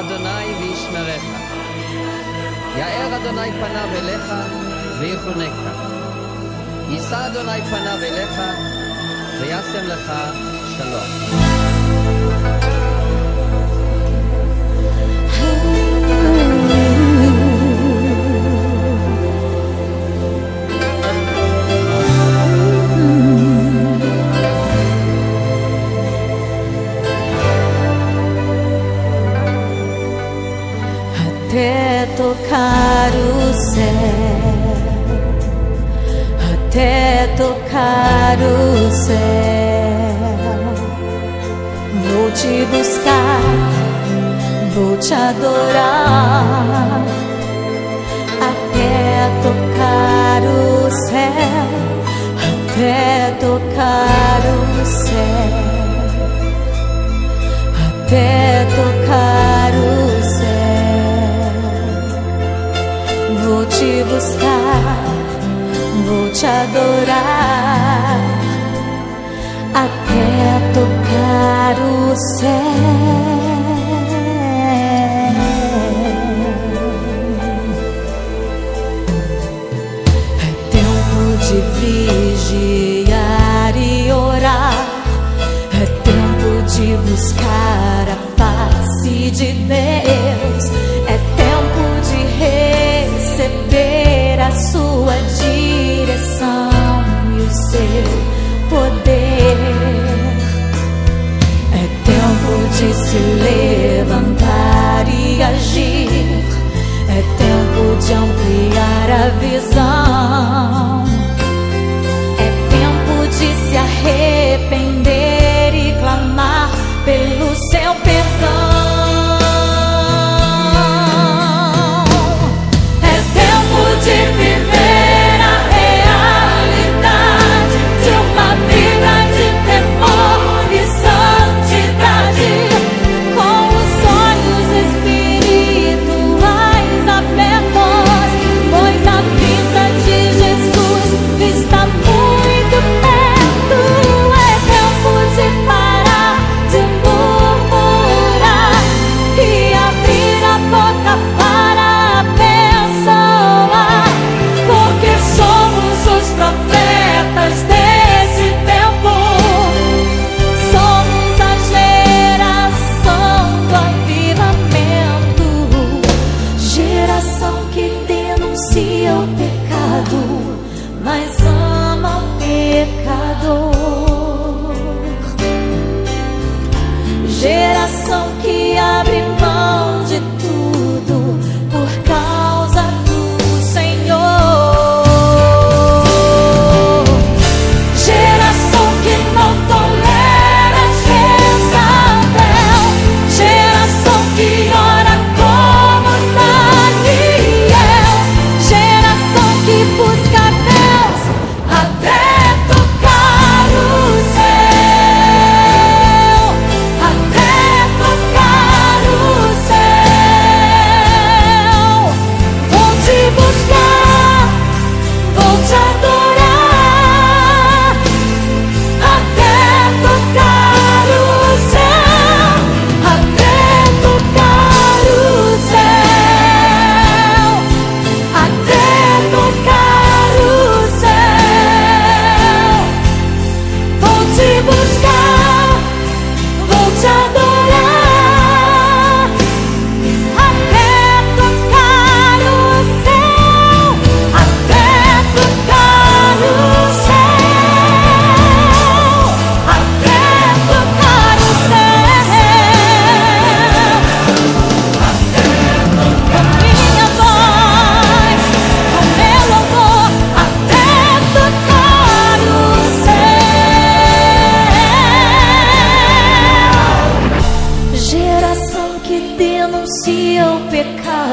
אדוני וישמרך. יאר אדוני פניו אליך ויחונקך. יישא אדוני פניו אליך וישם לך שלום. o céu, até tocar o céu. Vou te buscar, vou te adorar. você. É tempo de vigiar e orar, é tempo de buscar. 嗯。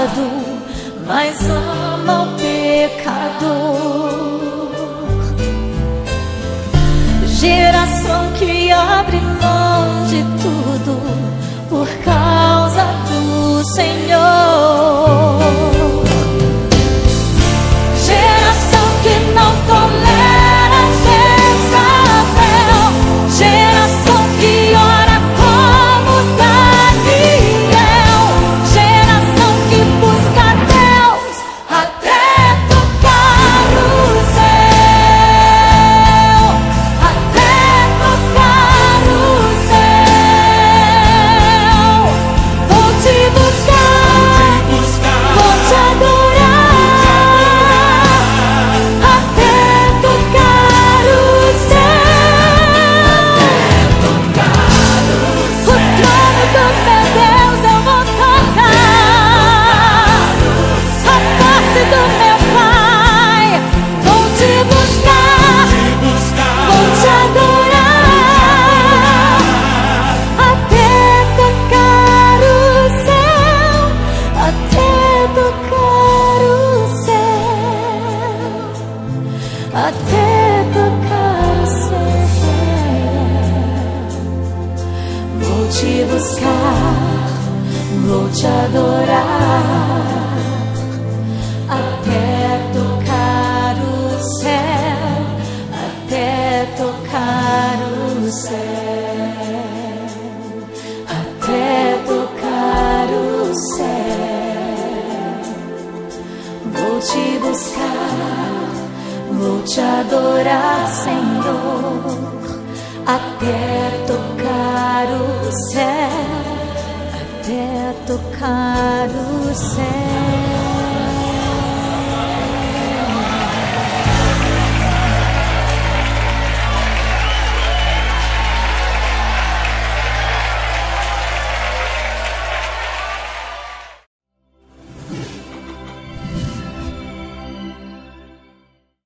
pecado, mas ama o pecador. Geração que abre mão de tudo por causa do Senhor. Buscar, vou te adorar. Até tocar o céu, até tocar o céu, até tocar o céu. Vou te buscar, vou te adorar, Senhor, até tocar o céu, até tocar o céu.